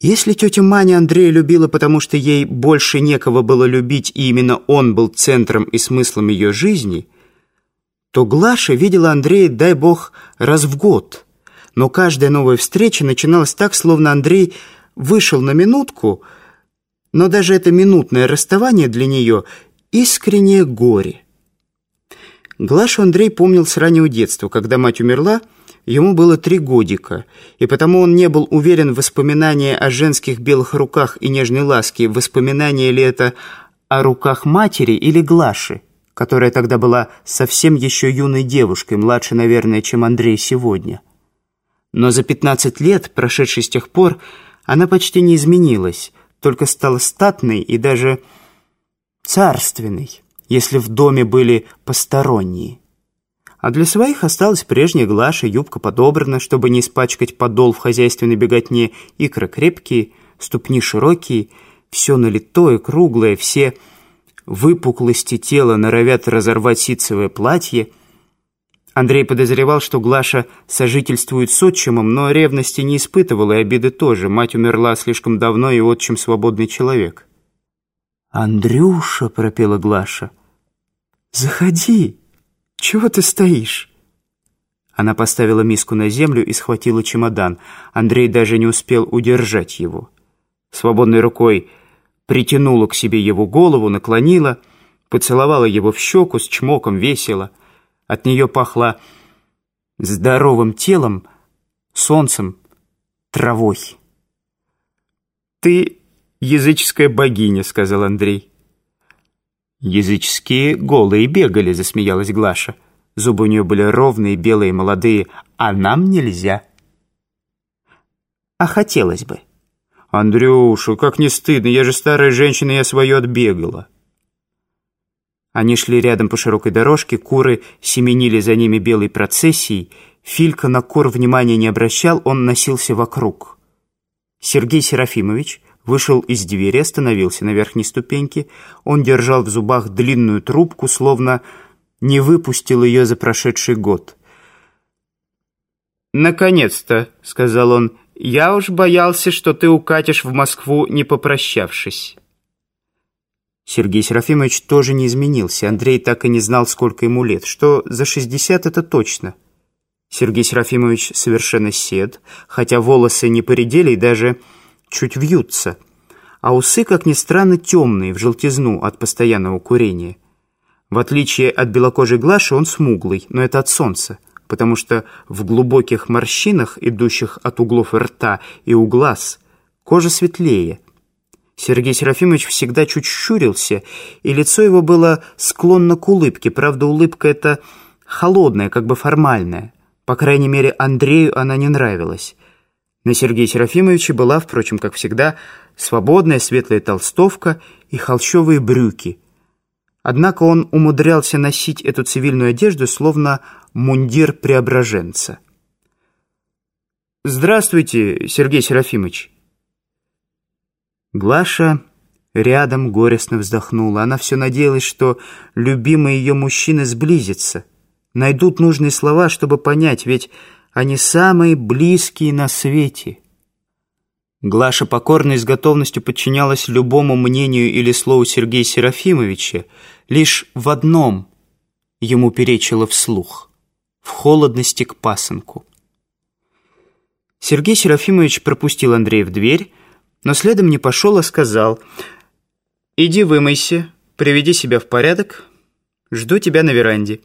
Если тетя Маня Андрея любила, потому что ей больше некого было любить, и именно он был центром и смыслом ее жизни, то Глаша видела Андрея, дай бог, раз в год. Но каждая новая встреча начиналась так, словно Андрей вышел на минутку, но даже это минутное расставание для нее — искреннее горе. Глашу Андрей помнил с раннего детства, когда мать умерла — Ему было три годика, и потому он не был уверен в воспоминании о женских белых руках и нежной ласке, воспоминание ли это о руках матери или Глаши, которая тогда была совсем еще юной девушкой, младше, наверное, чем Андрей сегодня. Но за 15 лет, прошедшие с тех пор, она почти не изменилась, только стала статной и даже царственной, если в доме были посторонние. А для своих осталась прежняя Глаша, юбка подобрана, чтобы не испачкать подол в хозяйственной беготне, икры крепкие, ступни широкие, все налитое, круглое, все выпуклости тела норовят разорвать ситцевое платье. Андрей подозревал, что Глаша сожительствует с отчимом, но ревности не испытывала, и обиды тоже. Мать умерла слишком давно, и отчим свободный человек. «Андрюша», — пропела Глаша, — «заходи». «Чего ты стоишь?» Она поставила миску на землю и схватила чемодан. Андрей даже не успел удержать его. Свободной рукой притянула к себе его голову, наклонила, поцеловала его в щеку с чмоком весело. От нее пахло здоровым телом, солнцем, травой. «Ты языческая богиня», — сказал Андрей. «Языческие голые бегали», — засмеялась Глаша. Зубы у нее были ровные, белые, молодые. «А нам нельзя». «А хотелось бы». «Андрюша, как не стыдно, я же старая женщина, я свое отбегала». Они шли рядом по широкой дорожке, куры семенили за ними белой процессией. Филька на кур внимания не обращал, он носился вокруг. Сергей Серафимович вышел из двери, остановился на верхней ступеньке. Он держал в зубах длинную трубку, словно не выпустил ее за прошедший год. «Наконец-то», — сказал он, — «я уж боялся, что ты укатишь в Москву, не попрощавшись». Сергей Серафимович тоже не изменился. Андрей так и не знал, сколько ему лет. Что за шестьдесят — это точно. Сергей Серафимович совершенно сед, хотя волосы не поредели и даже чуть вьются, а усы, как ни странно, темные, в желтизну от постоянного курения. В отличие от белокожей Глаши, он смуглый, но это от солнца, потому что в глубоких морщинах, идущих от углов рта и у глаз, кожа светлее. Сергей Серафимович всегда чуть щурился, и лицо его было склонно к улыбке, правда, улыбка эта холодная, как бы формальная. По крайней мере, Андрею она не нравилась. На Сергея Серафимовича была, впрочем, как всегда, свободная светлая толстовка и холщовые брюки. Однако он умудрялся носить эту цивильную одежду, словно мундир преображенца. «Здравствуйте, Сергей Серафимович!» Глаша рядом горестно вздохнула. Она все надеялась, что любимый ее мужчина сблизится, найдут нужные слова, чтобы понять, ведь они самые близкие на свете. Глаша покорно и с готовностью подчинялась любому мнению или слову Сергея Серафимовича, лишь в одном ему перечило вслух — в холодности к пасынку. Сергей Серафимович пропустил Андрея в дверь, но следом не пошел, а сказал «Иди вымойся, приведи себя в порядок, жду тебя на веранде».